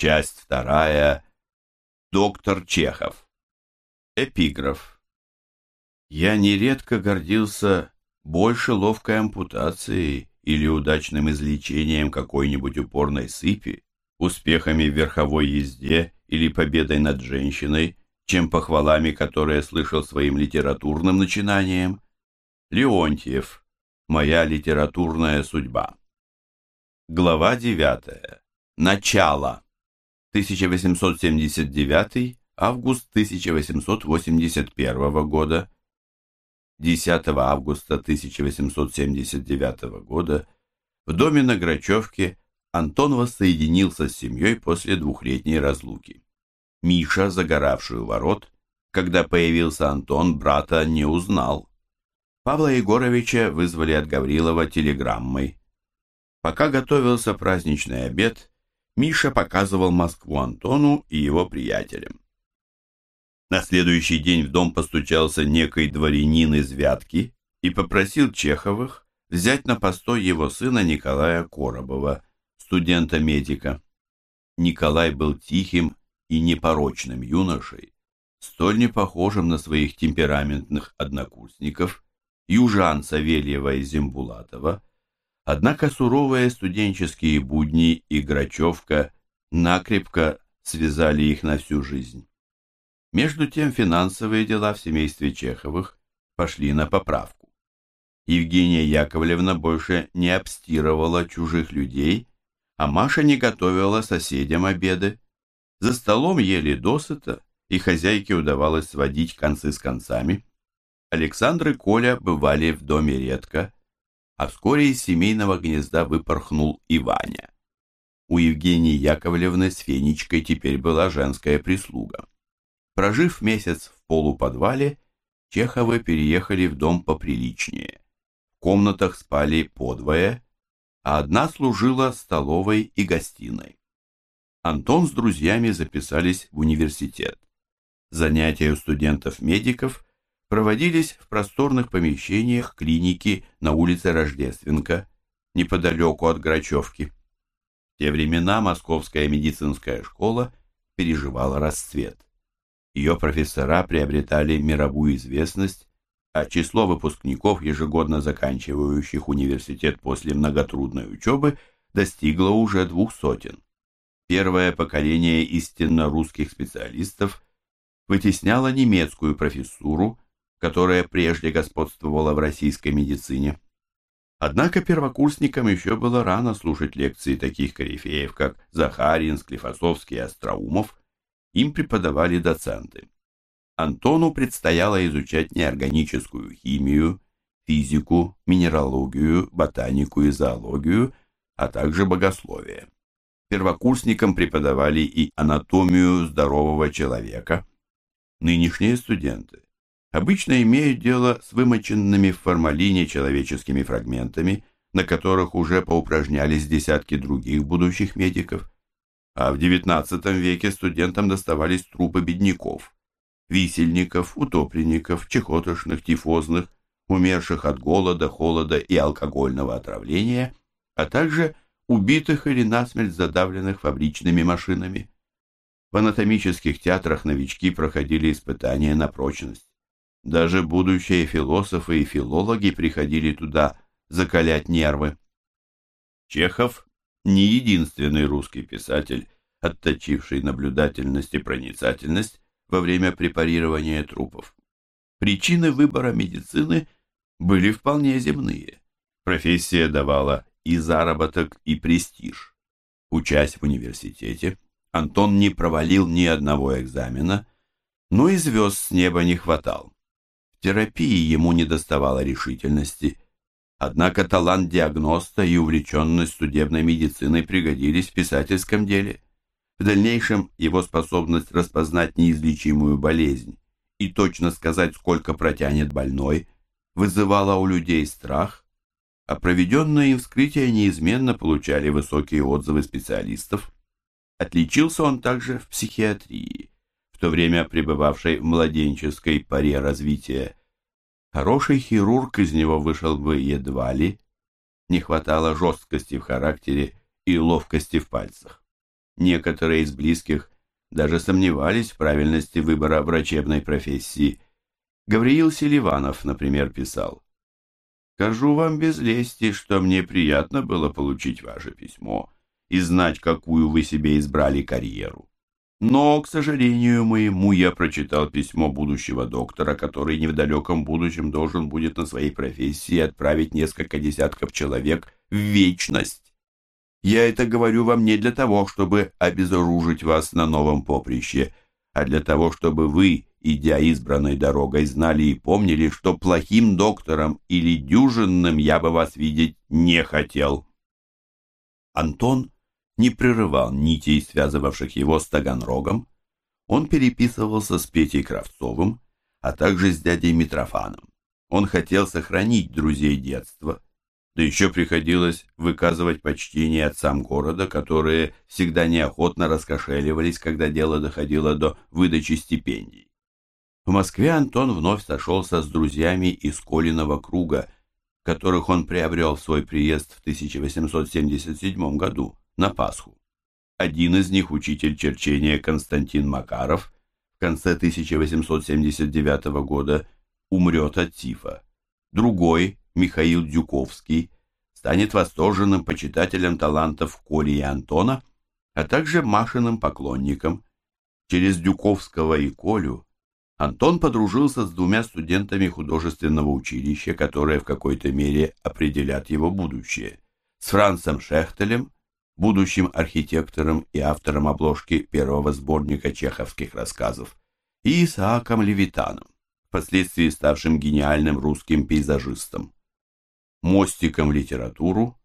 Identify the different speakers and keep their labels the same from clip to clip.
Speaker 1: Часть вторая. Доктор Чехов. Эпиграф. Я нередко гордился больше ловкой ампутацией или удачным излечением какой-нибудь упорной сыпи, успехами в верховой езде или победой над женщиной, чем похвалами, которые слышал своим литературным начинанием. Леонтьев. Моя литературная судьба. Глава 9. Начало. 1879 август 1881 года. 10 августа 1879 года в доме на Грачевке Антон воссоединился с семьей после двухлетней разлуки. Миша, загоравший у ворот, когда появился Антон, брата не узнал. Павла Егоровича вызвали от Гаврилова телеграммой. Пока готовился праздничный обед, Миша показывал Москву Антону и его приятелям. На следующий день в дом постучался некий дворянин из Вятки и попросил Чеховых взять на постой его сына Николая Коробова, студента-медика. Николай был тихим и непорочным юношей, столь непохожим на своих темпераментных однокурсников, южан Савельева и Зимбулатова, однако суровые студенческие будни и Грачевка накрепко связали их на всю жизнь. Между тем финансовые дела в семействе Чеховых пошли на поправку. Евгения Яковлевна больше не обстирывала чужих людей, а Маша не готовила соседям обеды. За столом ели досыта, и хозяйке удавалось сводить концы с концами. Александр и Коля бывали в доме редко, а вскоре из семейного гнезда выпорхнул и Ваня. У Евгении Яковлевны с Фенечкой теперь была женская прислуга. Прожив месяц в полуподвале, Чеховы переехали в дом поприличнее. В комнатах спали подвое, а одна служила столовой и гостиной. Антон с друзьями записались в университет. Занятия у студентов-медиков проводились в просторных помещениях клиники на улице Рождественка, неподалеку от Грачевки. В те времена Московская медицинская школа переживала расцвет. Ее профессора приобретали мировую известность, а число выпускников, ежегодно заканчивающих университет после многотрудной учебы, достигло уже двух сотен. Первое поколение истинно русских специалистов вытесняло немецкую профессуру, которая прежде господствовала в российской медицине. Однако первокурсникам еще было рано слушать лекции таких корифеев, как Захарин, Склифосовский и Остроумов. Им преподавали доценты. Антону предстояло изучать неорганическую химию, физику, минералогию, ботанику и зоологию, а также богословие. Первокурсникам преподавали и анатомию здорового человека. Нынешние студенты обычно имеют дело с вымоченными в формалине человеческими фрагментами, на которых уже поупражнялись десятки других будущих медиков, а в XIX веке студентам доставались трупы бедняков, висельников, утопленников, чехотошных, тифозных, умерших от голода, холода и алкогольного отравления, а также убитых или насмерть задавленных фабричными машинами. В анатомических театрах новички проходили испытания на прочность. Даже будущие философы и филологи приходили туда закалять нервы. Чехов не единственный русский писатель, отточивший наблюдательность и проницательность во время препарирования трупов. Причины выбора медицины были вполне земные. Профессия давала и заработок, и престиж. Учась в университете, Антон не провалил ни одного экзамена, но и звезд с неба не хватал терапии ему не доставало решительности. Однако талант диагноста и увлеченность судебной медициной пригодились в писательском деле. В дальнейшем его способность распознать неизлечимую болезнь и точно сказать, сколько протянет больной, вызывала у людей страх, а проведенные им вскрытия неизменно получали высокие отзывы специалистов. Отличился он также в психиатрии то время пребывавшей в младенческой паре развития. Хороший хирург из него вышел бы едва ли, не хватало жесткости в характере и ловкости в пальцах. Некоторые из близких даже сомневались в правильности выбора врачебной профессии. Гавриил Селиванов, например, писал «Скажу вам без лести, что мне приятно было получить ваше письмо и знать, какую вы себе избрали карьеру. Но, к сожалению моему, я прочитал письмо будущего доктора, который не в далеком будущем должен будет на своей профессии отправить несколько десятков человек в вечность. Я это говорю вам не для того, чтобы обезоружить вас на новом поприще, а для того, чтобы вы, идя избранной дорогой, знали и помнили, что плохим доктором или дюжинным я бы вас видеть не хотел. Антон не прерывал нитей, связывавших его с Таганрогом. Он переписывался с Петей Кравцовым, а также с дядей Митрофаном. Он хотел сохранить друзей детства, да еще приходилось выказывать почтение отцам города, которые всегда неохотно раскошеливались, когда дело доходило до выдачи стипендий. В Москве Антон вновь сошелся с друзьями из Колиного круга, которых он приобрел в свой приезд в 1877 году на Пасху. Один из них, учитель черчения Константин Макаров, в конце 1879 года умрет от тифа. Другой, Михаил Дюковский, станет восторженным почитателем талантов Коли и Антона, а также Машиным поклонником. Через Дюковского и Колю Антон подружился с двумя студентами художественного училища, которые в какой-то мере определят его будущее, с Францем Шехтелем будущим архитектором и автором обложки первого сборника чеховских рассказов, и Исааком Левитаном, впоследствии ставшим гениальным русским пейзажистом. Мостиком в литературу,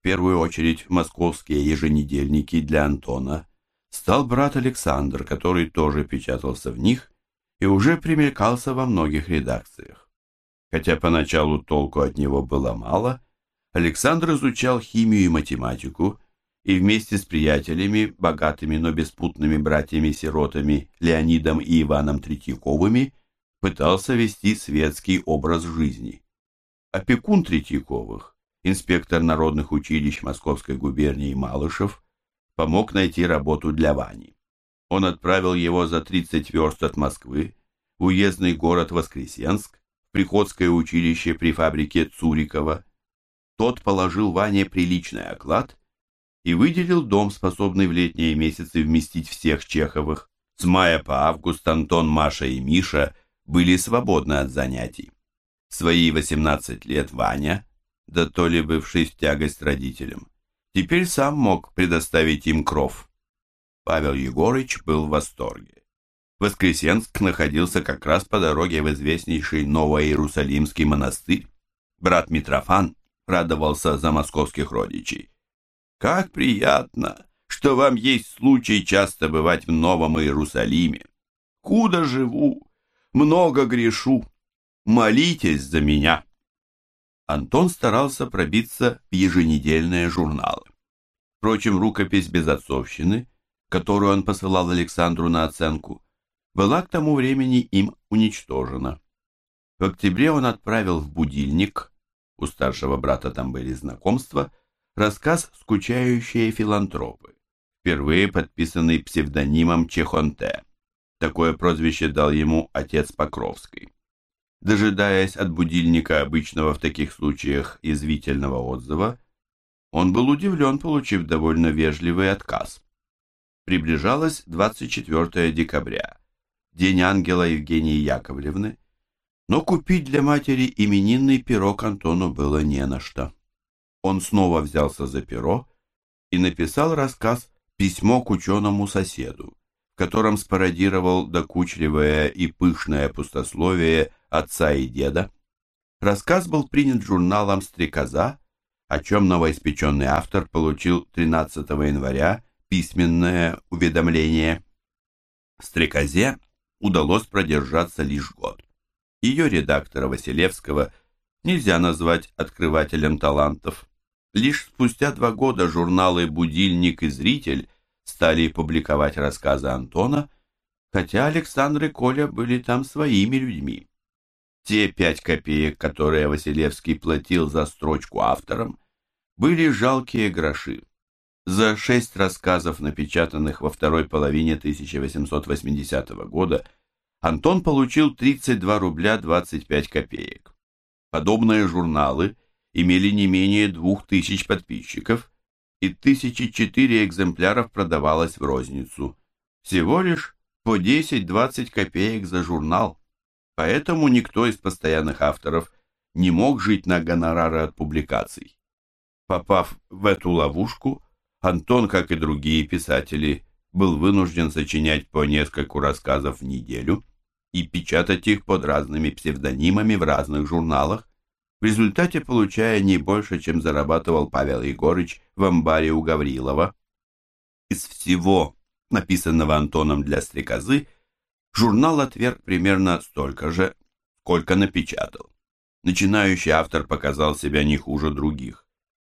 Speaker 1: в первую очередь московские еженедельники для Антона, стал брат Александр, который тоже печатался в них и уже примелькался во многих редакциях. Хотя поначалу толку от него было мало, Александр изучал химию и математику и вместе с приятелями, богатыми, но беспутными братьями-сиротами Леонидом и Иваном Третьяковыми, пытался вести светский образ жизни. Опекун Третьяковых, инспектор народных училищ Московской губернии Малышев, помог найти работу для Вани. Он отправил его за 30 верст от Москвы в уездный город Воскресенск, в приходское училище при фабрике Цурикова. Тот положил Ване приличный оклад и выделил дом, способный в летние месяцы вместить всех Чеховых. С мая по август Антон, Маша и Миша были свободны от занятий. В свои 18 лет Ваня, да то ли бывший в тягость родителям, теперь сам мог предоставить им кров. Павел Егорыч был в восторге. Воскресенск находился как раз по дороге в известнейший Новоиерусалимский монастырь. Брат Митрофан радовался за московских родичей. Как приятно, что вам есть случай часто бывать в Новом Иерусалиме. Куда живу, много грешу. Молитесь за меня. Антон старался пробиться в еженедельные журналы. Впрочем, рукопись без отцовщины, которую он посылал Александру на оценку, была к тому времени им уничтожена. В октябре он отправил в будильник, у старшего брата там были знакомства, Рассказ «Скучающие филантропы», впервые подписанный псевдонимом Чехонте. Такое прозвище дал ему отец Покровский. Дожидаясь от будильника обычного в таких случаях извительного отзыва, он был удивлен, получив довольно вежливый отказ. Приближалось 24 декабря, день ангела Евгении Яковлевны, но купить для матери именинный пирог Антону было не на что он снова взялся за перо и написал рассказ «Письмо к ученому соседу», в котором спародировал докучливое и пышное пустословие отца и деда. Рассказ был принят журналом «Стрекоза», о чем новоиспеченный автор получил 13 января письменное уведомление. «Стрекозе» удалось продержаться лишь год. Ее редактора Василевского нельзя назвать открывателем талантов. Лишь спустя два года журналы «Будильник» и «Зритель» стали публиковать рассказы Антона, хотя Александр и Коля были там своими людьми. Те пять копеек, которые Василевский платил за строчку авторам, были жалкие гроши. За шесть рассказов, напечатанных во второй половине 1880 года, Антон получил 32 рубля 25 копеек. Подобные журналы имели не менее двух тысяч подписчиков, и тысячи четыре экземпляров продавалось в розницу. Всего лишь по 10-20 копеек за журнал. Поэтому никто из постоянных авторов не мог жить на гонорары от публикаций. Попав в эту ловушку, Антон, как и другие писатели, был вынужден сочинять по нескольку рассказов в неделю и печатать их под разными псевдонимами в разных журналах, в результате получая не больше, чем зарабатывал Павел Егорыч в амбаре у Гаврилова. Из всего, написанного Антоном для стрекозы, журнал отверг примерно столько же, сколько напечатал. Начинающий автор показал себя не хуже других,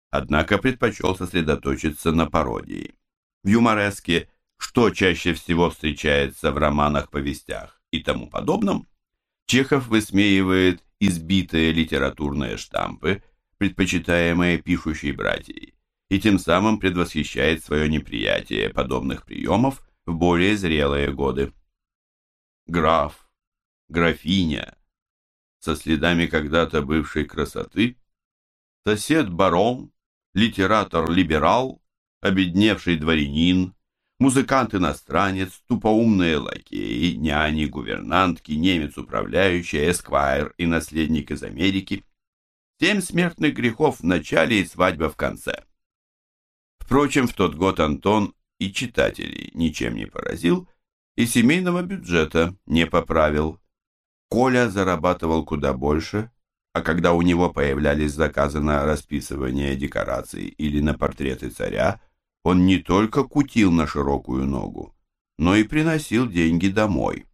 Speaker 1: однако предпочел сосредоточиться на пародии. В юмореске «Что чаще всего встречается в романах-повестях» и тому подобном, Чехов высмеивает избитые литературные штампы, предпочитаемые пишущей братьей, и тем самым предвосхищает свое неприятие подобных приемов в более зрелые годы. Граф, графиня, со следами когда-то бывшей красоты, сосед-барон, литератор-либерал, обедневший дворянин, музыкант-иностранец, тупоумные лакеи, няни, гувернантки, немец-управляющий, эсквайр и наследник из Америки. Семь смертных грехов в начале и свадьба в конце. Впрочем, в тот год Антон и читателей ничем не поразил, и семейного бюджета не поправил. Коля зарабатывал куда больше, а когда у него появлялись заказы на расписывание декораций или на портреты царя, он не только кутил на широкую ногу, но и приносил деньги домой.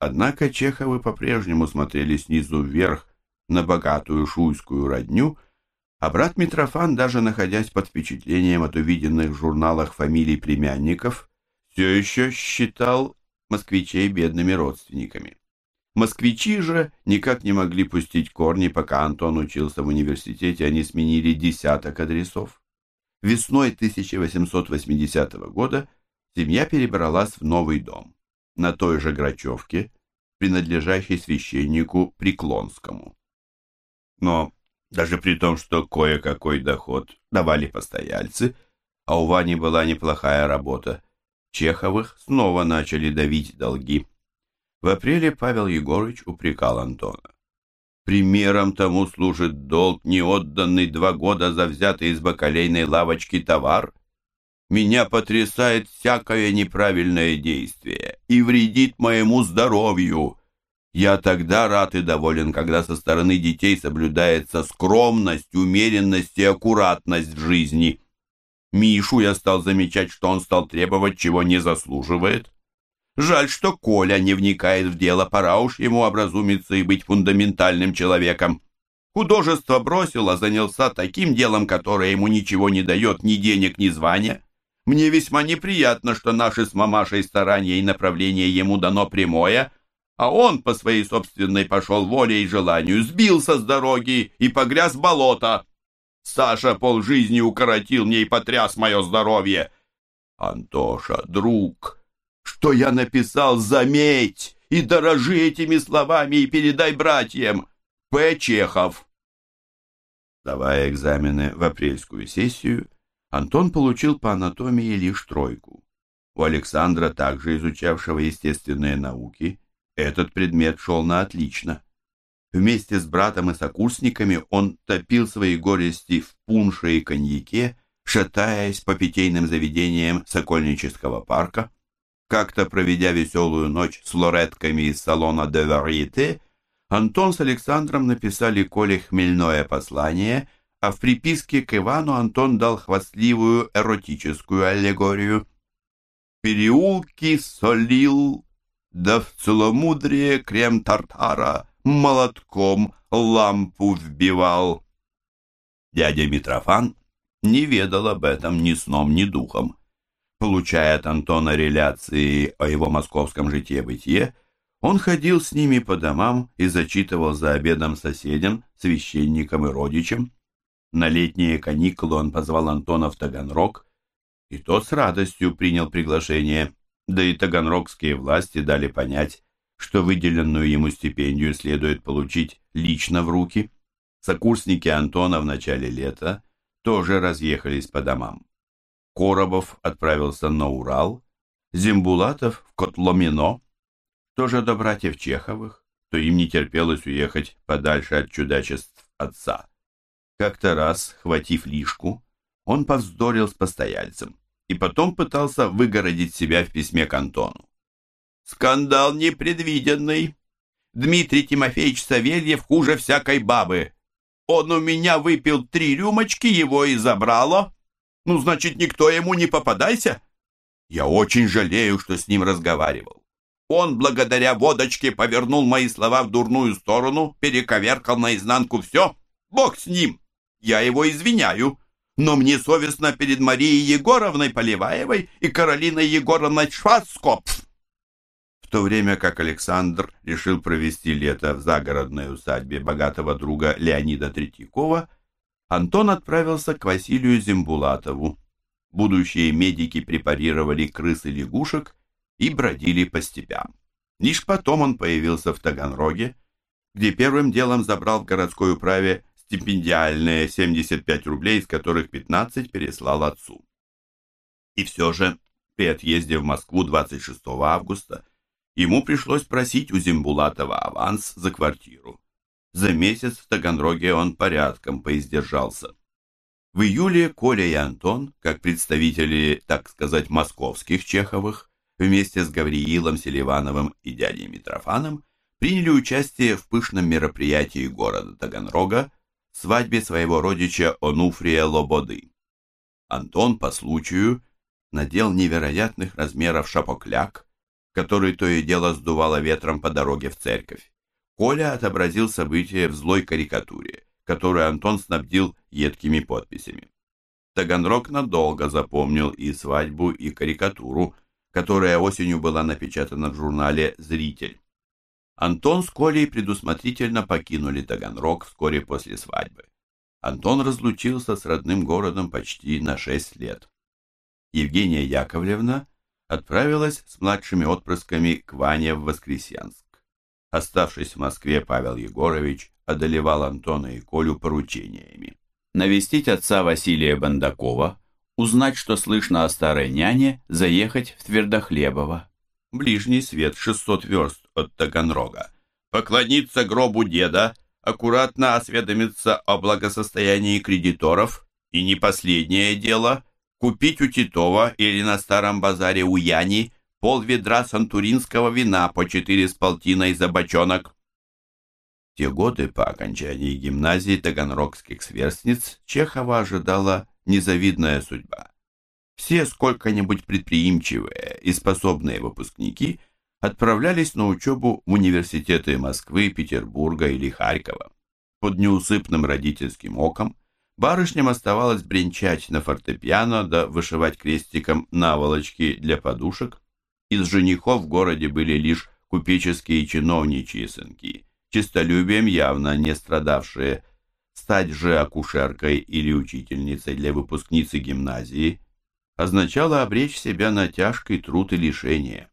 Speaker 1: Однако Чеховы по-прежнему смотрели снизу вверх на богатую шуйскую родню, а брат Митрофан, даже находясь под впечатлением от увиденных в журналах фамилий племянников, все еще считал москвичей бедными родственниками. Москвичи же никак не могли пустить корни, пока Антон учился в университете, они сменили десяток адресов. Весной 1880 года семья перебралась в новый дом, на той же Грачевке, принадлежащей священнику Преклонскому. Но даже при том, что кое-какой доход давали постояльцы, а у Вани была неплохая работа, Чеховых снова начали давить долги. В апреле Павел Егорович упрекал Антона. Примером тому служит долг, не отданный два года за взятый из бакалейной лавочки товар. Меня потрясает всякое неправильное действие и вредит моему здоровью. Я тогда рад и доволен, когда со стороны детей соблюдается скромность, умеренность и аккуратность в жизни. Мишу я стал замечать, что он стал требовать, чего не заслуживает. Жаль, что Коля не вникает в дело, пора уж ему образумиться и быть фундаментальным человеком. Художество бросил, а занялся таким делом, которое ему ничего не дает, ни денег, ни звания. Мне весьма неприятно, что наши с мамашей старания и направление ему дано прямое, а он по своей собственной пошел воле и желанию, сбился с дороги и погряз в болото. Саша полжизни укоротил мне и потряс мое здоровье. Антоша, друг, что я написал, заметь, и дорожи этими словами и передай братьям. П. Чехов. Давая экзамены в апрельскую сессию, Антон получил по анатомии лишь тройку. У Александра, также изучавшего естественные науки, этот предмет шел на отлично. Вместе с братом и сокурсниками он топил свои горести в пунше и коньяке, шатаясь по питейным заведениям Сокольнического парка. Как-то проведя веселую ночь с лоретками из салона де Варьете, Антон с Александром написали Коле хмельное послание, а в приписке к Ивану Антон дал хвастливую эротическую аллегорию. «Переулки солил, да в целомудрие крем тартара молотком лампу вбивал». Дядя Митрофан не ведал об этом ни сном, ни духом. Получая от Антона реляции о его московском житье-бытие, он ходил с ними по домам и зачитывал за обедом соседям, священникам и родичам. На летние каникулы он позвал Антона в Таганрог И тот с радостью принял приглашение, да и таганрогские власти дали понять, что выделенную ему стипендию следует получить лично в руки. Сокурсники Антона в начале лета тоже разъехались по домам. Коробов отправился на Урал, Зимбулатов в Котломино. Тоже до братьев Чеховых, то им не терпелось уехать подальше от чудачеств отца. Как-то раз, хватив лишку, он повздорил с постояльцем и потом пытался выгородить себя в письме к Антону. «Скандал непредвиденный. Дмитрий Тимофеевич Савельев хуже всякой бабы. Он у меня выпил три рюмочки, его и забрало. Ну, значит, никто ему не попадайся. Я очень жалею, что с ним разговаривал. Он, благодаря водочке, повернул мои слова в дурную сторону, перековеркал наизнанку все. Бог с ним. Я его извиняю. Но мне совестно перед Марией Егоровной Поливаевой и Каролиной Егоровной Шварцкопф. В то время как Александр решил провести лето в загородной усадьбе богатого друга Леонида Третьякова, Антон отправился к Василию Зимбулатову. Будущие медики препарировали крыс и лягушек и бродили по степям. Лишь потом он появился в Таганроге, где первым делом забрал в городской управе стипендиальные 75 рублей, из которых 15 переслал отцу. И все же при отъезде в Москву 26 августа ему пришлось просить у Зимбулатова аванс за квартиру. За месяц в Таганроге он порядком поиздержался. В июле Коля и Антон, как представители, так сказать, московских Чеховых, вместе с Гавриилом Селивановым и дядей Митрофаном приняли участие в пышном мероприятии города Таганрога свадьбе своего родича Онуфрия Лободы. Антон по случаю надел невероятных размеров шапокляк, который то и дело сдувало ветром по дороге в церковь. Коля отобразил события в злой карикатуре, которую Антон снабдил едкими подписями. Таганрог надолго запомнил и свадьбу, и карикатуру, которая осенью была напечатана в журнале «Зритель». Антон с Колей предусмотрительно покинули Таганрог вскоре после свадьбы. Антон разлучился с родным городом почти на шесть лет. Евгения Яковлевна отправилась с младшими отпрысками к Ване в Воскресенск. Оставшись в Москве, Павел Егорович одолевал Антона и Колю поручениями. Навестить отца Василия Бандакова, узнать, что слышно о старой няне, заехать в Твердохлебово. Ближний свет 600 верст от Таганрога, поклониться гробу деда, аккуратно осведомиться о благосостоянии кредиторов. И не последнее дело купить у Титова или на старом базаре у Яни пол ведра сантуринского вина по четыре с полтиной за бочонок. В те годы по окончании гимназии таганрогских сверстниц Чехова ожидала незавидная судьба. Все сколько-нибудь предприимчивые и способные выпускники отправлялись на учебу в университеты Москвы, Петербурга или Харькова. Под неусыпным родительским оком барышням оставалось бренчать на фортепиано да вышивать крестиком наволочки для подушек. Из женихов в городе были лишь купеческие чиновничьи сынки, честолюбием явно не страдавшие. Стать же акушеркой или учительницей для выпускницы гимназии означало обречь себя на тяжкий труд и лишение.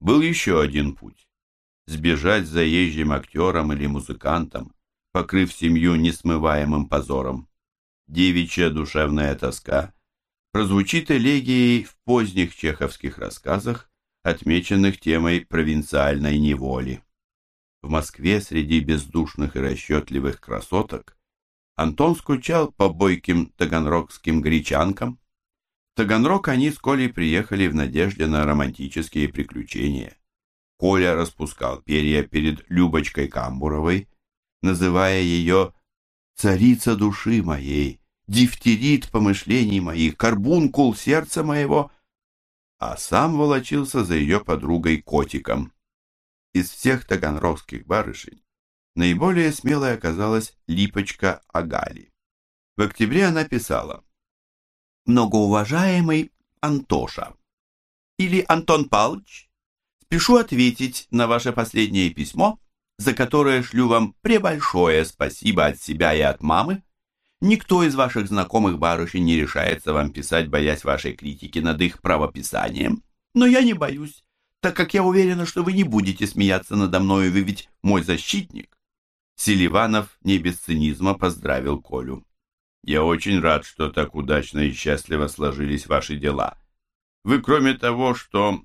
Speaker 1: Был еще один путь – сбежать заезжим актером или музыкантом, покрыв семью несмываемым позором. Девичья душевная тоска прозвучит элегией в поздних чеховских рассказах, отмеченных темой провинциальной неволи. В Москве среди бездушных и расчетливых красоток Антон скучал по бойким таганрогским гречанкам, Таганрог они с Колей приехали в надежде на романтические приключения. Коля распускал перья перед Любочкой Камбуровой, называя ее «царица души моей», «дифтерит помышлений моих», «карбункул сердца моего», а сам волочился за ее подругой Котиком. Из всех таганрогских барышень наиболее смелой оказалась Липочка Агали. В октябре она писала многоуважаемый Антоша или Антон Павлович, спешу ответить на ваше последнее письмо, за которое шлю вам пребольшое спасибо от себя и от мамы. Никто из ваших знакомых барышень не решается вам писать, боясь вашей критики над их правописанием. Но я не боюсь, так как я уверена, что вы не будете смеяться надо мною, вы ведь мой защитник. Селиванов не без цинизма поздравил Колю. Я очень рад, что так удачно и счастливо сложились ваши дела. Вы, кроме того, что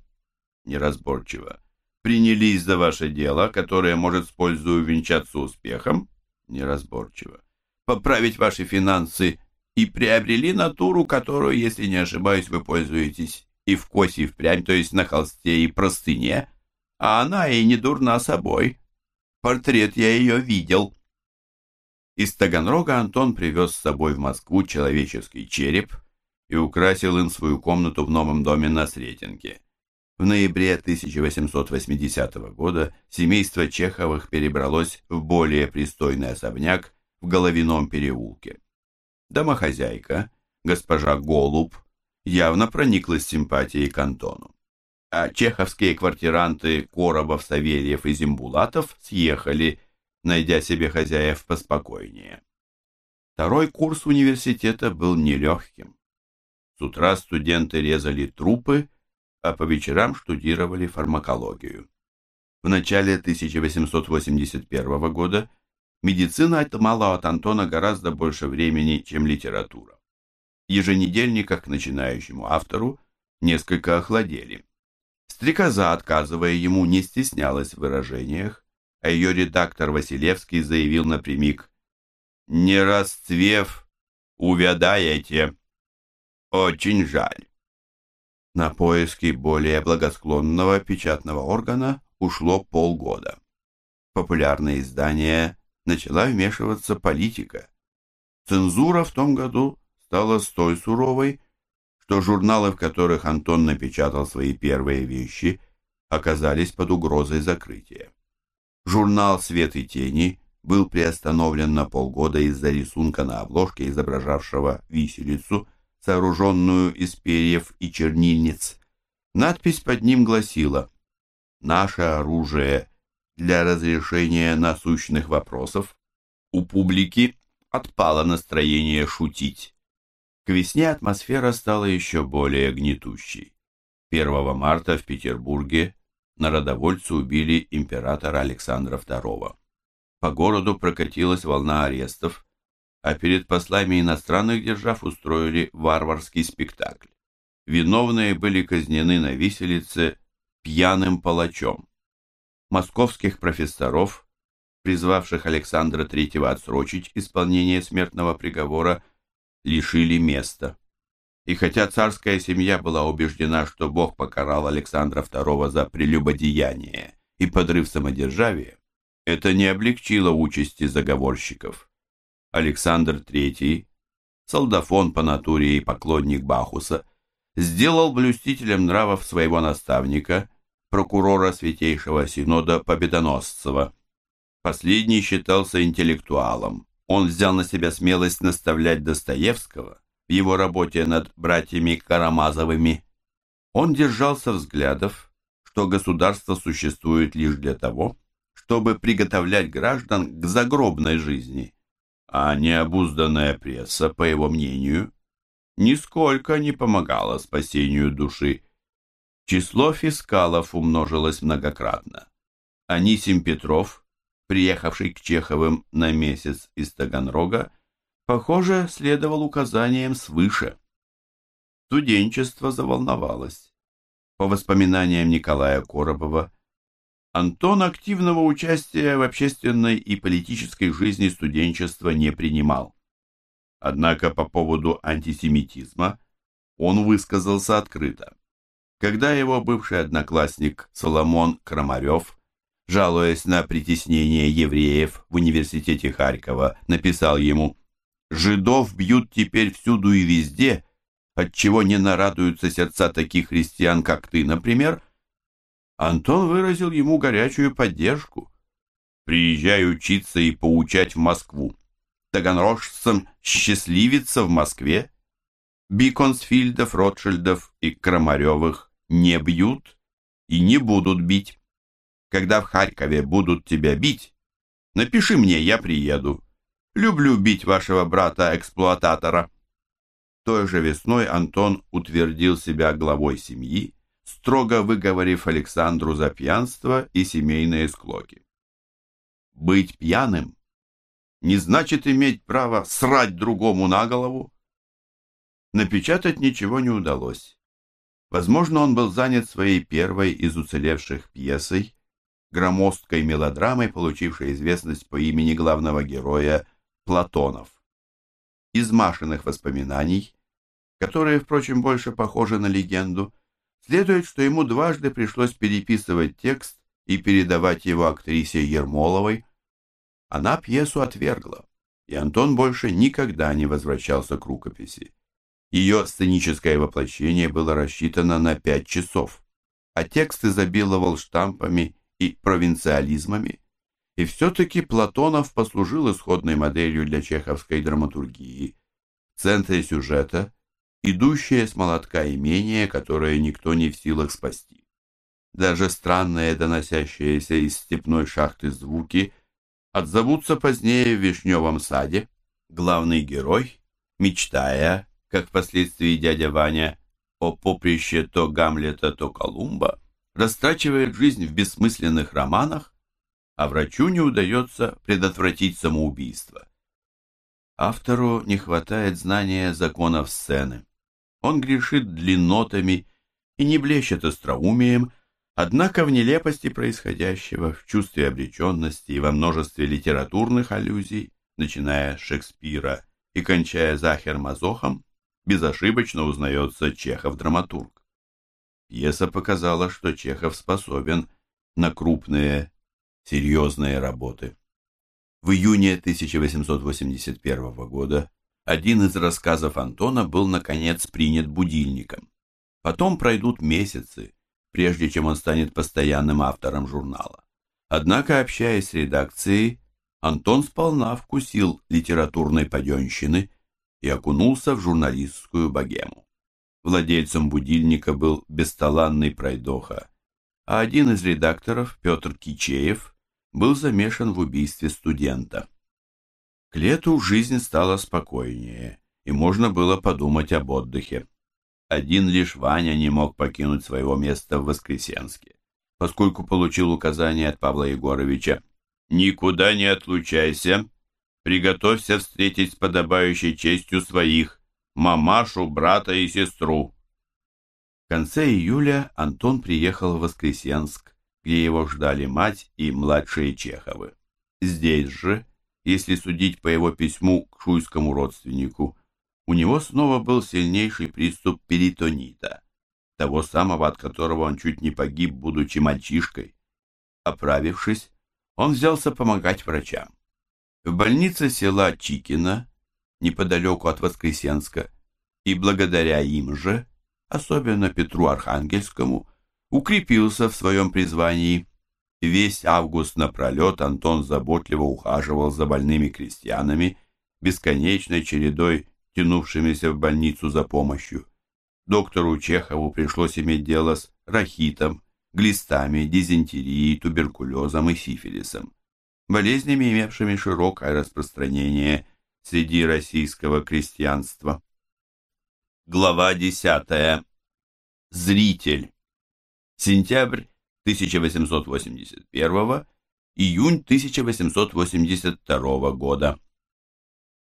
Speaker 1: неразборчиво принялись за ваше дело, которое может с пользой увенчаться успехом, неразборчиво, поправить ваши финансы и приобрели натуру, которую, если не ошибаюсь, вы пользуетесь и в косе, и впрямь, то есть на холсте и простыне, а она и не дурна собой. Портрет я ее видел. Из Таганрога Антон привез с собой в Москву человеческий череп и украсил им свою комнату в новом доме на Сретенке. В ноябре 1880 года семейство Чеховых перебралось в более пристойный особняк в Головином переулке. Домохозяйка, госпожа Голуб, явно прониклась симпатией к Антону. А чеховские квартиранты Коробов, Савельев и Зимбулатов съехали, найдя себе хозяев поспокойнее. Второй курс университета был нелегким. С утра студенты резали трупы, а по вечерам штудировали фармакологию. В начале 1881 года медицина отымала от Антона гораздо больше времени, чем литература. Еженедельника к начинающему автору несколько охладели. Стрекоза, отказывая ему, не стеснялась в выражениях, а ее редактор Василевский заявил напрямик «Не расцвев, увядаете. Очень жаль». На поиски более благосклонного печатного органа ушло полгода. Популярные издания начала вмешиваться политика. Цензура в том году стала столь суровой, что журналы, в которых Антон напечатал свои первые вещи, оказались под угрозой закрытия. Журнал «Свет и тени» был приостановлен на полгода из-за рисунка на обложке, изображавшего виселицу, сооруженную из перьев и чернильниц. Надпись под ним гласила «Наше оружие для разрешения насущных вопросов». У публики отпало настроение шутить. К весне атмосфера стала еще более гнетущей. 1 марта в Петербурге народовольцы убили императора Александра II. По городу прокатилась волна арестов, а перед послами иностранных держав устроили варварский спектакль. Виновные были казнены на виселице пьяным палачом. Московских профессоров, призвавших Александра III отсрочить исполнение смертного приговора, лишили места. И хотя царская семья была убеждена, что Бог покарал Александра II за прелюбодеяние и подрыв самодержавия, это не облегчило участи заговорщиков. Александр III, солдафон по натуре и поклонник Бахуса, сделал блюстителем нравов своего наставника, прокурора Святейшего Синода Победоносцева. Последний считался интеллектуалом. Он взял на себя смелость наставлять Достоевского в его работе над братьями Карамазовыми. Он держался взглядов, что государство существует лишь для того, чтобы приготовлять граждан к загробной жизни а необузданная пресса, по его мнению, нисколько не помогала спасению души. Число фискалов умножилось многократно. Анисим Петров, приехавший к Чеховым на месяц из Таганрога, похоже, следовал указаниям свыше. Студенчество заволновалось. По воспоминаниям Николая Коробова, Антон активного участия в общественной и политической жизни студенчества не принимал. Однако по поводу антисемитизма он высказался открыто. Когда его бывший одноклассник Соломон Крамарев, жалуясь на притеснение евреев в университете Харькова, написал ему «Жидов бьют теперь всюду и везде, отчего не нарадуются сердца таких христиан, как ты, например», Антон выразил ему горячую поддержку. «Приезжай учиться и поучать в Москву. Таганрожцам счастливиться в Москве. Биконсфильдов, Ротшильдов и Крамаревых не бьют и не будут бить. Когда в Харькове будут тебя бить, напиши мне, я приеду. Люблю бить вашего брата-эксплуататора». Той же весной Антон утвердил себя главой семьи, строго выговорив Александру за пьянство и семейные склоки. Быть пьяным не значит иметь право срать другому на голову. Напечатать ничего не удалось. Возможно, он был занят своей первой из уцелевших пьесой, громоздкой мелодрамой, получившей известность по имени главного героя Платонов. Из Машиных воспоминаний, которые, впрочем, больше похожи на легенду, следует, что ему дважды пришлось переписывать текст и передавать его актрисе Ермоловой. Она пьесу отвергла, и Антон больше никогда не возвращался к рукописи. Ее сценическое воплощение было рассчитано на пять часов, а текст изобиловал штампами и провинциализмами, и все-таки Платонов послужил исходной моделью для чеховской драматургии. В центре сюжета идущее с молотка имение, которое никто не в силах спасти. Даже странные доносящиеся из степной шахты звуки отзовутся позднее в Вишневом саде. Главный герой, мечтая, как впоследствии дядя Ваня, о поприще то Гамлета, то Колумба, растрачивает жизнь в бессмысленных романах, а врачу не удается предотвратить самоубийство. Автору не хватает знания законов сцены. Он грешит длиннотами и не блещет остроумием, однако в нелепости происходящего, в чувстве обреченности и во множестве литературных аллюзий, начиная с Шекспира и кончая Захер-Мазохом, безошибочно узнается Чехов-драматург. Пьеса показала, что Чехов способен на крупные серьезные работы. В июне 1881 года один из рассказов Антона был, наконец, принят будильником. Потом пройдут месяцы, прежде чем он станет постоянным автором журнала. Однако, общаясь с редакцией, Антон сполна вкусил литературной паденщины и окунулся в журналистскую богему. Владельцем будильника был бесталанный пройдоха, а один из редакторов, Петр Кичеев, был замешан в убийстве студента. К лету жизнь стала спокойнее, и можно было подумать об отдыхе. Один лишь Ваня не мог покинуть своего места в Воскресенске, поскольку получил указание от Павла Егоровича «Никуда не отлучайся, приготовься встретить с подобающей честью своих, мамашу, брата и сестру». В конце июля Антон приехал в Воскресенск, где его ждали мать и младшие Чеховы. Здесь же, если судить по его письму к шуйскому родственнику, у него снова был сильнейший приступ перитонита, того самого, от которого он чуть не погиб, будучи мальчишкой. Оправившись, он взялся помогать врачам. В больнице села Чикина, неподалеку от Воскресенска, и благодаря им же, особенно Петру Архангельскому, укрепился в своем призвании. Весь август напролет Антон заботливо ухаживал за больными крестьянами, бесконечной чередой тянувшимися в больницу за помощью. Доктору Чехову пришлось иметь дело с рахитом, глистами, дизентерией, туберкулезом и сифилисом, болезнями, имевшими широкое распространение среди российского крестьянства. Глава десятая. Зритель. Сентябрь 1881, июнь 1882 года.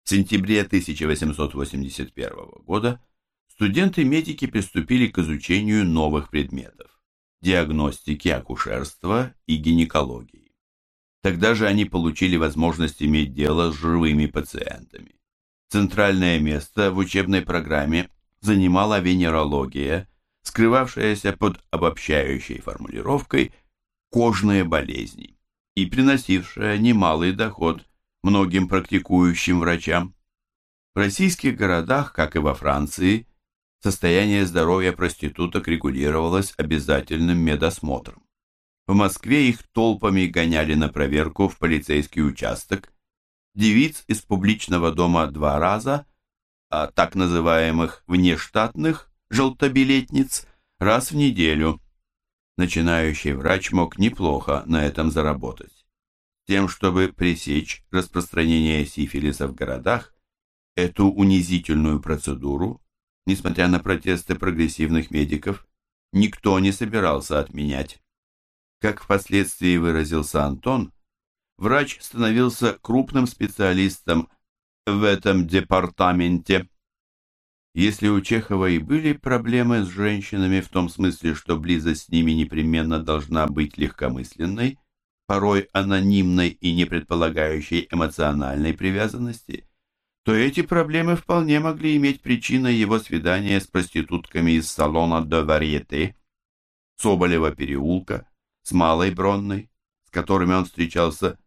Speaker 1: В сентябре 1881 года студенты-медики приступили к изучению новых предметов – диагностики, акушерства и гинекологии. Тогда же они получили возможность иметь дело с живыми пациентами. Центральное место в учебной программе занимала венерология – скрывавшаяся под обобщающей формулировкой «кожные болезни» и приносившая немалый доход многим практикующим врачам. В российских городах, как и во Франции, состояние здоровья проституток регулировалось обязательным медосмотром. В Москве их толпами гоняли на проверку в полицейский участок. Девиц из публичного дома два раза, а так называемых внештатных желтобилетниц раз в неделю. Начинающий врач мог неплохо на этом заработать. тем, чтобы пресечь распространение сифилиса в городах, эту унизительную процедуру, несмотря на протесты прогрессивных медиков, никто не собирался отменять. Как впоследствии выразился Антон, врач становился крупным специалистом в этом департаменте. Если у Чехова и были проблемы с женщинами в том смысле, что близость с ними непременно должна быть легкомысленной, порой анонимной и не предполагающей эмоциональной привязанности, то эти проблемы вполне могли иметь причиной его свидания с проститутками из салона «Де Варьете», Соболева переулка, с Малой Бронной, с которыми он встречался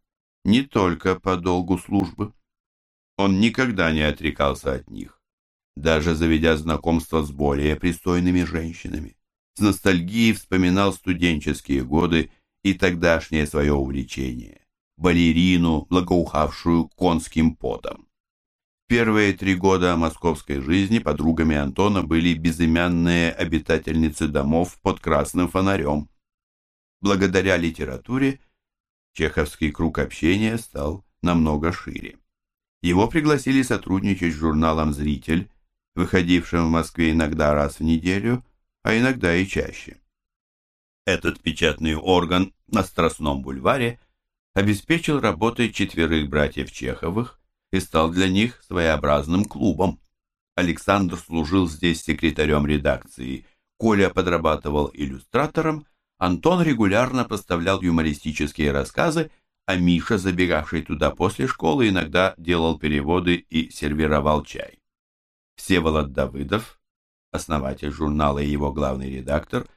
Speaker 1: не только по долгу службы. Он никогда не отрекался от них, даже заведя знакомство с более пристойными женщинами. С ностальгией вспоминал студенческие годы и тогдашнее свое увлечение – балерину, благоухавшую конским потом. Первые три года московской жизни подругами Антона были безымянные обитательницы домов под красным фонарем. Благодаря литературе чеховский круг общения стал намного шире. Его пригласили сотрудничать с журналом «Зритель», выходившим в Москве иногда раз в неделю, а иногда и чаще. Этот печатный орган на Страстном бульваре обеспечил работой четверых братьев Чеховых и стал для них своеобразным клубом. Александр служил здесь секретарем редакции, Коля подрабатывал иллюстратором, Антон регулярно поставлял юмористические рассказы, а Миша, забегавший туда после школы, иногда делал переводы и сервировал чай. Всеволод Давыдов, основатель журнала и его главный редактор,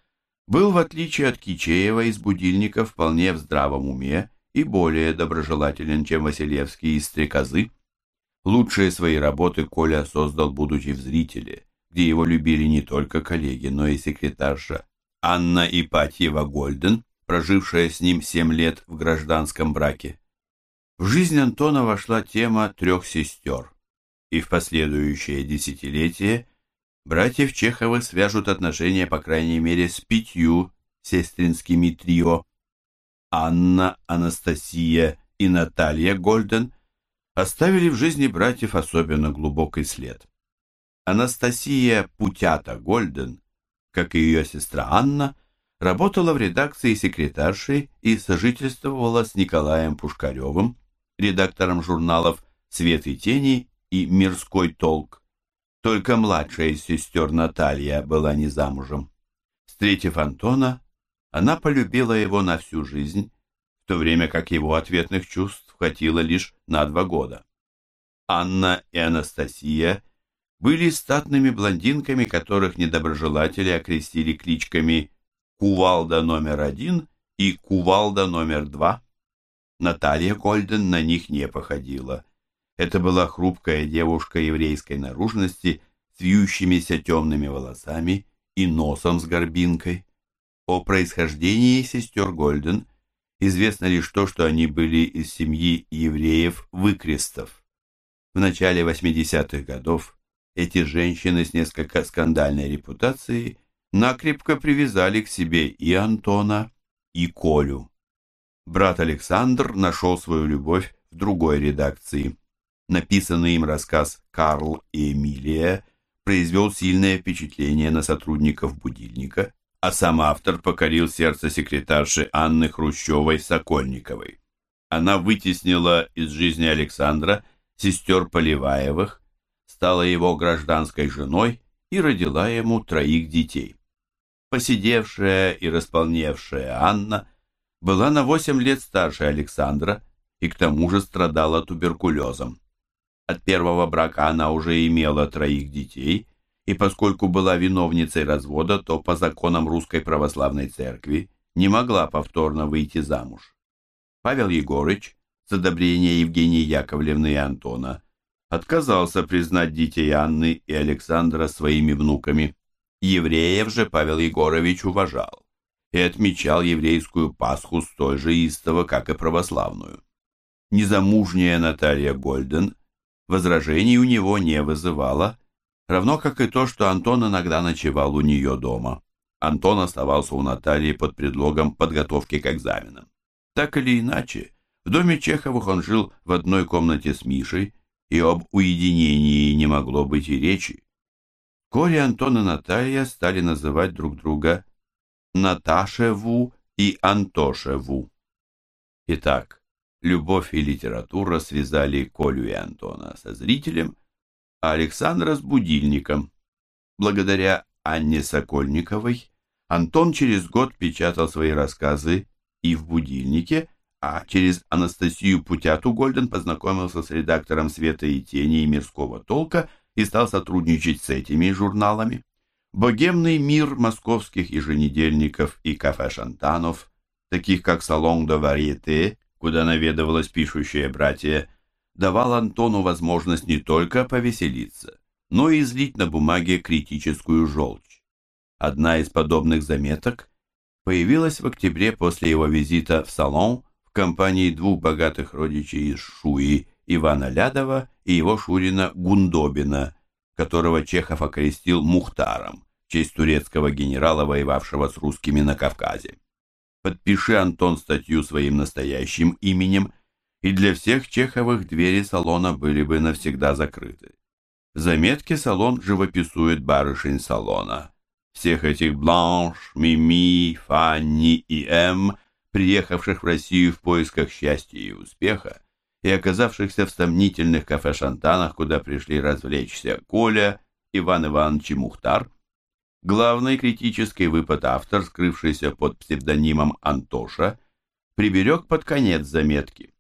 Speaker 1: был, в отличие от Кичеева из будильника, вполне в здравом уме и более доброжелателен, чем Василевский из «Стрекозы». Лучшие свои работы Коля создал, будучи в «Зрителе», где его любили не только коллеги, но и секретарша Анна Ипатьева Гольден, прожившая с ним семь лет в гражданском браке. В жизнь Антона вошла тема трех сестер, и в последующее десятилетие братьев Чеховых свяжут отношения, по крайней мере, с пятью сестринскими трио. Анна, Анастасия и Наталья Гольден оставили в жизни братьев особенно глубокий след. Анастасия Путята Гольден, как и ее сестра Анна, работала в редакции секретаршей и сожительствовала с Николаем Пушкаревым, редактором журналов «Свет и тени» и «Мирской толк». Только младшая из сестер Наталья была не замужем. Встретив Антона, она полюбила его на всю жизнь, в то время как его ответных чувств хватило лишь на два года. Анна и Анастасия были статными блондинками, которых недоброжелатели окрестили кличками Кувалда номер один и Кувалда номер два. Наталья Гольден на них не походила. Это была хрупкая девушка еврейской наружности с вьющимися темными волосами и носом с горбинкой. О происхождении сестер Гольден известно лишь то, что они были из семьи евреев-выкрестов. В начале 80-х годов эти женщины с несколько скандальной репутацией накрепко привязали к себе и Антона, и Колю. Брат Александр нашел свою любовь в другой редакции. Написанный им рассказ «Карл и Эмилия» произвел сильное впечатление на сотрудников «Будильника», а сам автор покорил сердце секретарши Анны Хрущевой-Сокольниковой. Она вытеснила из жизни Александра сестер Поливаевых, стала его гражданской женой и родила ему троих детей. Посидевшая и располневшая Анна была на восемь лет старше Александра и к тому же страдала туберкулезом. От первого брака она уже имела троих детей, и поскольку была виновницей развода, то по законам Русской Православной Церкви не могла повторно выйти замуж. Павел Егорыч, с одобрения Евгении Яковлевны и Антона, отказался признать детей Анны и Александра своими внуками. Евреев же Павел Егорович уважал и отмечал еврейскую Пасху столь же истово, как и православную. Незамужняя Наталья Гольден – возражений у него не вызывало, равно как и то, что Антон иногда ночевал у нее дома. Антон оставался у Натальи под предлогом подготовки к экзаменам. Так или иначе, В доме Чеховых он жил в одной комнате с Мишей, и об уединении не могло быть и речи. Вскоре Антон и Наталья стали называть друг друга Наташеву и Антошеву. Итак, любовь и литература связали Колю и Антона со зрителем, а Александра с будильником. Благодаря Анне Сокольниковой Антон через год печатал свои рассказы и в «Будильнике», а через Анастасию Путяту Гольден познакомился с редактором «Света и тени» и «Мирского толка» и стал сотрудничать с этими журналами. Богемный мир московских еженедельников и кафе-шантанов, таких как «Салон де варьете», куда наведывалось пишущее братья, давал Антону возможность не только повеселиться, но и излить на бумаге критическую желчь. Одна из подобных заметок появилась в октябре после его визита в салон компании двух богатых родичей из Шуи, Ивана Лядова и его шурина Гундобина, которого Чехов окрестил Мухтаром, в честь турецкого генерала, воевавшего с русскими на Кавказе. Подпиши, Антон, статью своим настоящим именем, и для всех Чеховых двери салона были бы навсегда закрыты. В заметке салон живописует барышень салона. Всех этих Бланш, Мими, Фанни и М, приехавших в Россию в поисках счастья и успеха, и оказавшихся в сомнительных кафе-шантанах, куда пришли развлечься Коля, Иван Иванович и Мухтар. Главный критический выпад автор, скрывшийся под псевдонимом Антоша, приберег под конец заметки.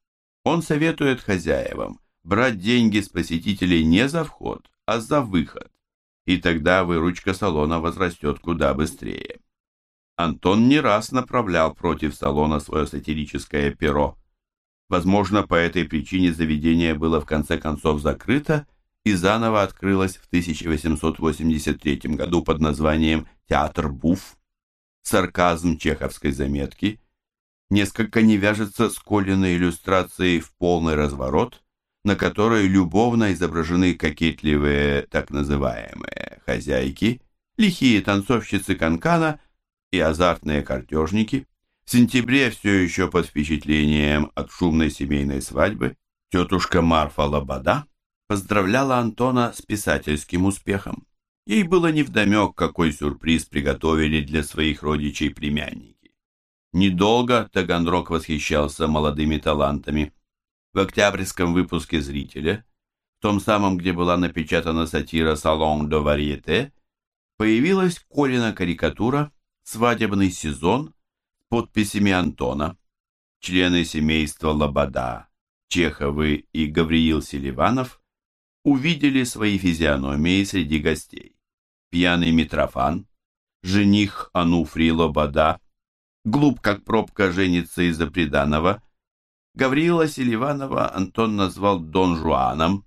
Speaker 1: Он советует хозяевам брать деньги с посетителей не за вход, а за выход, и тогда выручка салона возрастет куда быстрее. Антон не раз направлял против салона свое сатирическое перо. Возможно, по этой причине заведение было в конце концов закрыто и заново открылось в 1883 году под названием «Театр Буф». Сарказм чеховской заметки несколько не вяжется с Колиной иллюстрацией в полный разворот, на которой любовно изображены кокетливые так называемые хозяйки, лихие танцовщицы канкана и азартные картежники. В сентябре все еще под впечатлением от шумной семейной свадьбы тетушка Марфа Лобода поздравляла Антона с писательским успехом. Ей было невдомек, какой сюрприз приготовили для своих родичей племянники. Недолго Таганрог восхищался молодыми талантами. В октябрьском выпуске «Зрителя», в том самом, где была напечатана сатира «Салон де варьете», появилась Колина карикатура «Свадебный сезон» подписями Антона, члены семейства Лобода, Чеховы и Гавриил Селиванов увидели свои физиономии среди гостей. Пьяный Митрофан, жених Ануфрий Лобода, глуп как пробка женится из-за приданого, Гавриила Селиванова Антон назвал Дон Жуаном.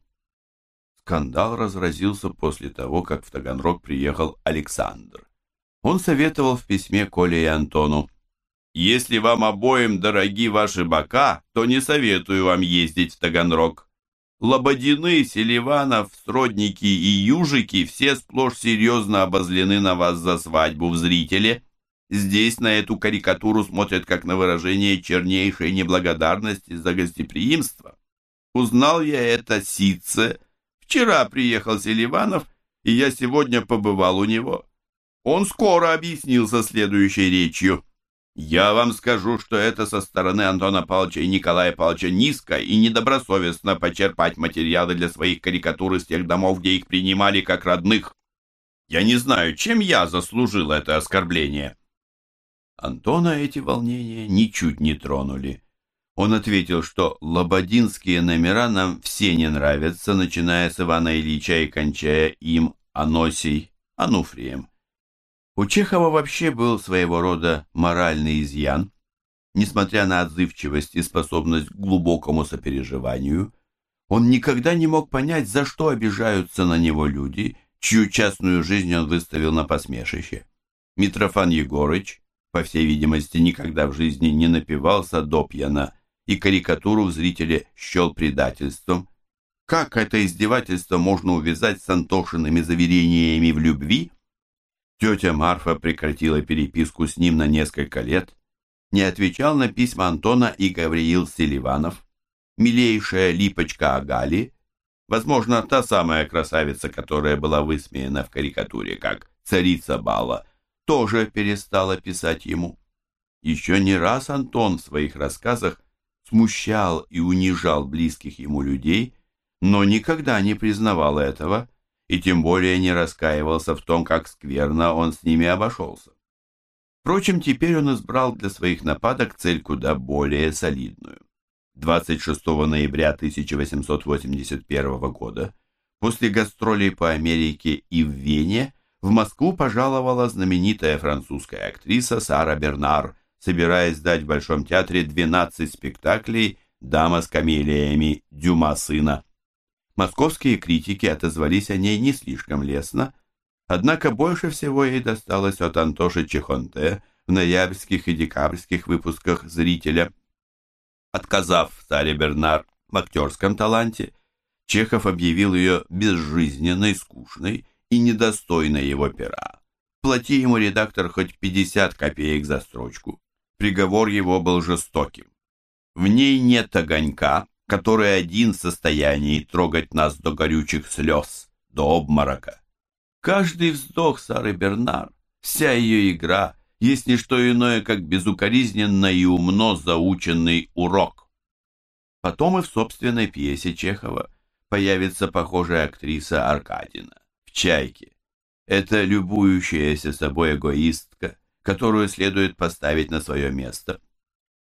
Speaker 1: Скандал разразился после того, как в Таганрог приехал Александр. Он советовал в письме Коле и Антону если вам обоим дороги ваши бока, то не советую вам ездить в Таганрог. Лободины, Селиванов, Сродники и Южики все сплошь серьезно обозлены на вас за свадьбу в зрителе. Здесь на эту карикатуру смотрят как на выражение чернейшей неблагодарности за гостеприимство. Узнал я это ситце. Вчера приехал Селиванов, и я сегодня побывал у него. Он скоро объяснился следующей речью. Я вам скажу, что это со стороны Антона Павловича и Николая Павловича низко и недобросовестно почерпать материалы для своих карикатур из тех домов, где их принимали как родных. Я не знаю, чем я заслужил это оскорбление. Антона эти волнения ничуть не тронули. Он ответил, что лободинские номера нам все не нравятся, начиная с Ивана Ильича и кончая им Аносей, Ануфрием. У Чехова вообще был своего рода моральный изъян. Несмотря на отзывчивость и способность к глубокому сопереживанию, он никогда не мог понять, за что обижаются на него люди, чью частную жизнь он выставил на посмешище. Митрофан Егорыч, по всей видимости, никогда в жизни не напивался до пьяна и карикатуру в зрителе счел предательством. Как это издевательство можно увязать с Антошиными заверениями в любви – Тетя Марфа прекратила переписку с ним на несколько лет. не отвечал на письма Антона и Гавриил Селиванов. Милейшая Липочка Агали, возможно, та самая красавица, которая была высмеяна в карикатуре как царица бала, тоже перестала писать ему. Еще не раз Антон в своих рассказах смущал и унижал близких ему людей, но никогда не признавал этого и тем более не раскаивался в том, как скверно он с ними обошелся. Впрочем, теперь он избрал для своих нападок цель куда более солидную. 26 ноября 1881 года, после гастролей по Америке и в Вене, в Москву пожаловала знаменитая французская актриса Сара Бернар, собираясь дать в Большом театре 12 спектаклей «Дама с камелиями» Дюма сына. Московские критики отозвались о ней не слишком лестно, однако больше всего ей досталось от Антоши Чехонте в ноябрьских и декабрьских выпусках «Зрителя». Отказав Саре Бернар в актерском таланте, Чехов объявил ее безжизненной, скучной и недостойной его пера. Плати ему редактор хоть 50 копеек за строчку. Приговор его был жестоким. В ней нет огонька, который один в состоянии трогать нас до горючих слез, до обморока. Каждый вздох Сары Бернар, вся ее игра, есть не что иное, как безукоризненно и умно заученный урок. Потом и в собственной пьесе Чехова появится похожая актриса Аркадина в «Чайке». Это любующаяся собой эгоистка, которую следует поставить на свое место.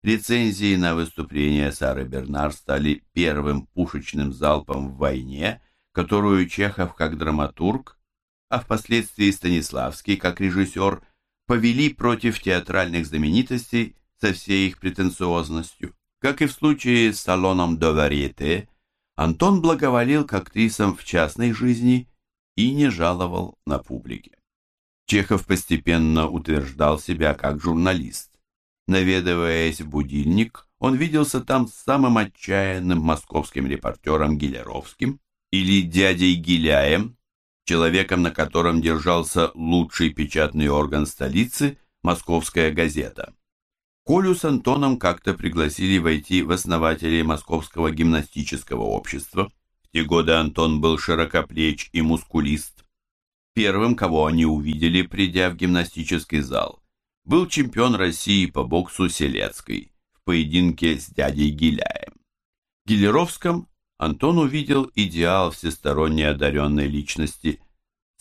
Speaker 1: Рецензии на выступление Сары Бернар стали первым пушечным залпом в войне, которую Чехов как драматург, а впоследствии Станиславский как режиссер – повели против театральных знаменитостей со всей их претенциозностью. Как и в случае с салоном до варьете, Антон благоволил к актрисам в частной жизни и не жаловал на публике. Чехов постепенно утверждал себя как журналист. Наведываясь в будильник, он виделся там с самым отчаянным московским репортером Гилеровским или дядей Гиляем, человеком, на котором держался лучший печатный орган столицы, Московская газета. Колю с Антоном как-то пригласили войти в основатели Московского гимнастического общества. В те годы Антон был широкоплеч и мускулист. Первым, кого они увидели, придя в гимнастический зал, был чемпион России по боксу Селецкой в поединке с дядей Гиляем. В Гилеровском Антон увидел идеал всесторонне одаренной личности.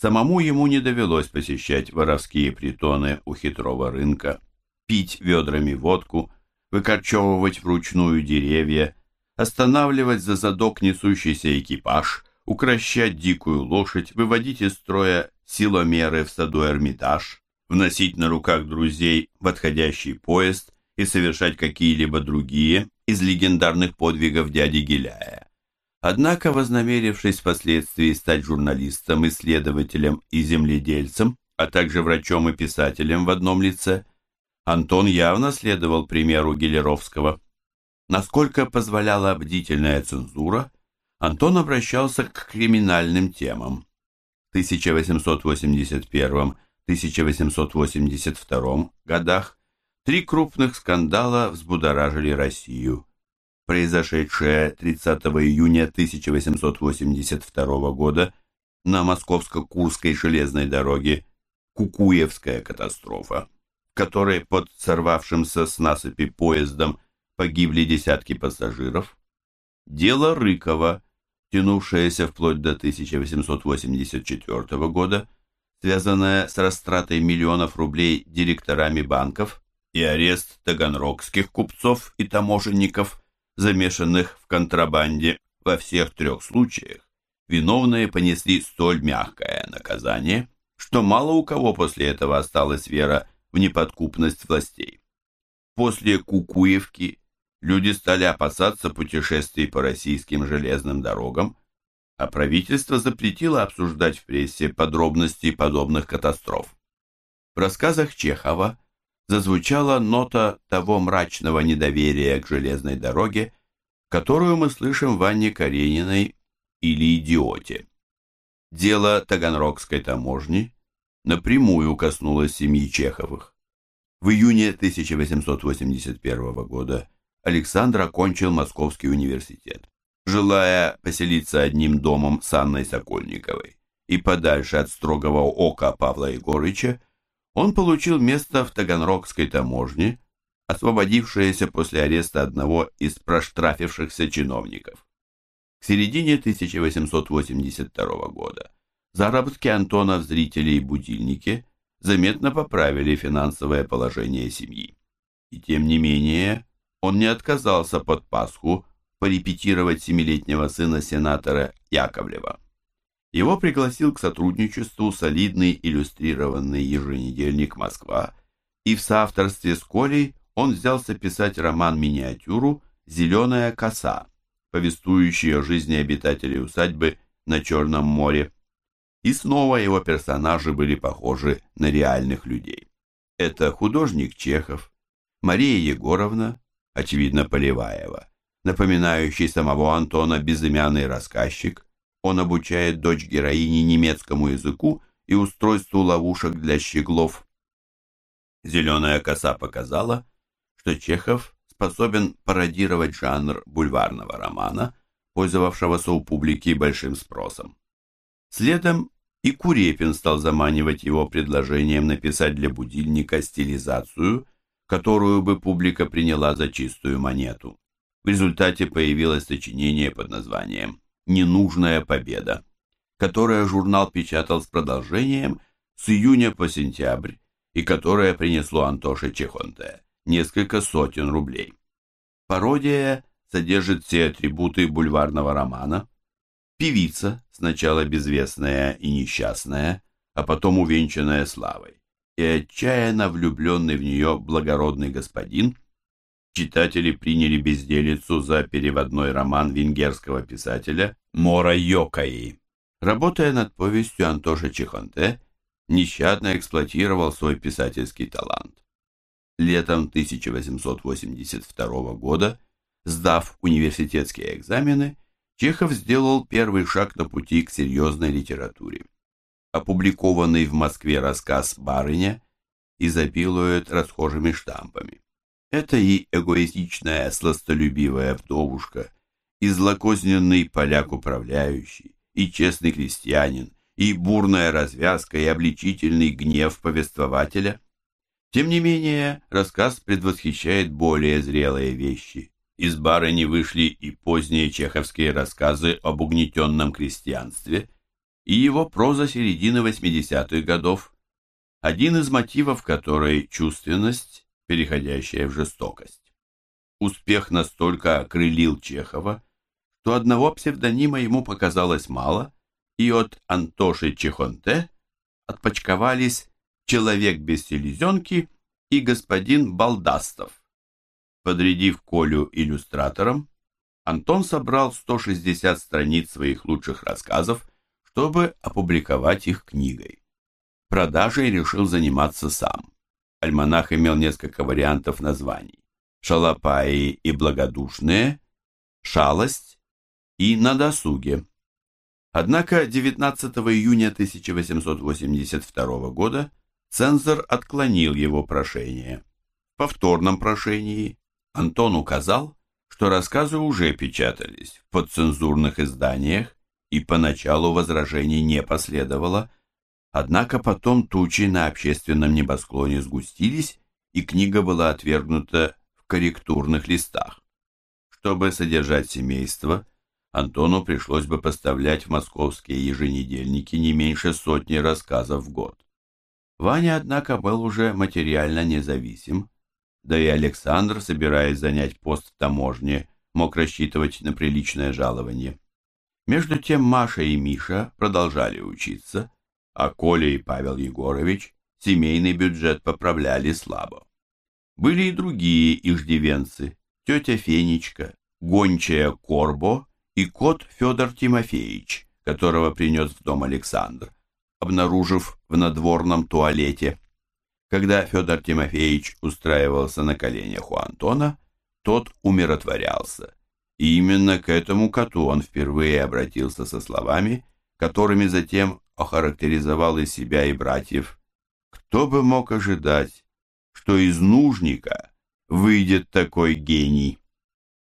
Speaker 1: Самому ему не довелось посещать воровские притоны у хитрого рынка, пить ведрами водку, выкорчевывать вручную деревья, останавливать за задок несущийся экипаж, укращать дикую лошадь, выводить из строя силомеры в саду Эрмитаж, вносить на руках друзей в отходящий поезд и совершать какие-либо другие из легендарных подвигов дяди Гиляя. Однако, вознамерившись впоследствии стать журналистом, исследователем и земледельцем, а также врачом и писателем в одном лице, Антон явно следовал примеру Гелеровского. Насколько позволяла бдительная цензура, Антон обращался к криминальным темам. В 1881-1882 годах три крупных скандала взбудоражили Россию – произошедшее 30 июня 1882 года на Московско-Курской железной дороге Кукуевская катастрофа, в которой под сорвавшимся с насыпи поездом погибли десятки пассажиров, дело Рыкова, тянувшееся вплоть до 1884 года, связанное с растратой миллионов рублей директорами банков и арест таганрогских купцов и таможенников – замешанных в контрабанде, во всех трех случаях виновные понесли столь мягкое наказание, что мало у кого после этого осталась вера в неподкупность властей. После Кукуевки люди стали опасаться путешествий по российским железным дорогам, а правительство запретило обсуждать в прессе подробности подобных катастроф. В рассказах Чехова зазвучала нота того мрачного недоверия к железной дороге, которую мы слышим в Анне Карениной или «Идиоте». Дело Таганрогской таможни напрямую коснулось семьи Чеховых. В июне 1881 года Александр окончил Московский университет. Желая поселиться одним домом с Анной Сокольниковой и подальше от строгого ока Павла Егорыча, он получил место в Таганрогской таможне, освободившееся после ареста одного из проштрафившихся чиновников. К середине 1882 года заработки Антона в «Зрителе» и «Будильнике» заметно поправили финансовое положение семьи. И тем не менее, он не отказался под Пасху порепетировать семилетнего сына сенатора Яковлева. Его пригласил к сотрудничеству солидный иллюстрированный еженедельник «Москва», и в соавторстве с Колей он взялся писать роман-миниатюру «Зеленая коса», повествующий о жизни обитателей усадьбы на Черном море. И снова его персонажи были похожи на реальных людей. Это художник Чехов, Мария Егоровна, очевидно, Полеваева, напоминающий самого Антона безымянный рассказчик. Он обучает дочь героини немецкому языку и устройству ловушек для щеглов. «Зеленая коса» показала, что Чехов способен пародировать жанр бульварного романа, пользовавшегося у публики большим спросом. Следом и Курепин стал заманивать его предложением написать для будильника стилизацию, которую бы публика приняла за чистую монету. В результате появилось сочинение под названием «Ненужная победа», которое журнал печатал с продолжением с июня по сентябрь и которое принесло Антоше Чехонте несколько сотен рублей. Пародия содержит все атрибуты бульварного романа. Певица, сначала безвестная и несчастная, а потом увенчанная славой, и отчаянно влюбленный в нее благородный господин. Читатели приняли безделицу за переводной роман венгерского писателя Мора Йокаи. Работая над повестью Антоша Чехонте, нещадно эксплуатировал свой писательский талант. Летом 1882 года, сдав университетские экзамены, Чехов сделал первый шаг на пути к серьезной литературе. Опубликованный в Москве рассказ «Барыня» изобилует расхожими штампами. Это и эгоистичная сластолюбивая вдовушка, и злокозненный поляк-управляющий, и честный крестьянин, и бурная развязка, и обличительный гнев повествователя. Тем не менее, рассказ предвосхищает более зрелые вещи. Из барыни вышли и поздние чеховские рассказы об угнетенном крестьянстве, и его проза середины 80-х годов, один из мотивов которой – чувственность, переходящая в жестокость. Успех настолько окрылил Чехова, что одного псевдонима ему показалось мало, и от Антоши Чехонте отпочковались человек без селезенки и господин Балдастов. Подрядив Колю иллюстратором, Антон собрал 160 страниц своих лучших рассказов, чтобы опубликовать их книгой. Продажей решил заниматься сам. Альманах имел несколько вариантов названий. «Шалопаи и благодушные», «Шалость» и «На досуге». Однако 19 июня 1882 года цензор отклонил его прошение. В повторном прошении Антон указал, что рассказы уже печатались в подцензурных изданиях, и поначалу возражений не последовало, однако потом тучи на общественном небосклоне сгустились, и книга была отвергнута в корректурных листах. Чтобы содержать семейство, Антону пришлось бы поставлять в московские еженедельники не меньше сотни рассказов в год. Ваня, однако, был уже материально независим, да и Александр, собираясь занять пост в таможне, мог рассчитывать на приличное жалование. Между тем Маша и Миша продолжали учиться, а Коля и Павел Егорович семейный бюджет поправляли слабо. Были и другие иждивенцы, тетя Фенечка, гончая Корбо и кот Федор Тимофеевич, которого принес в дом Александр обнаружив в надворном туалете. Когда Федор Тимофеевич устраивался на коленях у Антона, тот умиротворялся. И именно к этому коту он впервые обратился со словами, которыми затем охарактеризовал и себя, и братьев. Кто бы мог ожидать, что из нужника выйдет такой гений.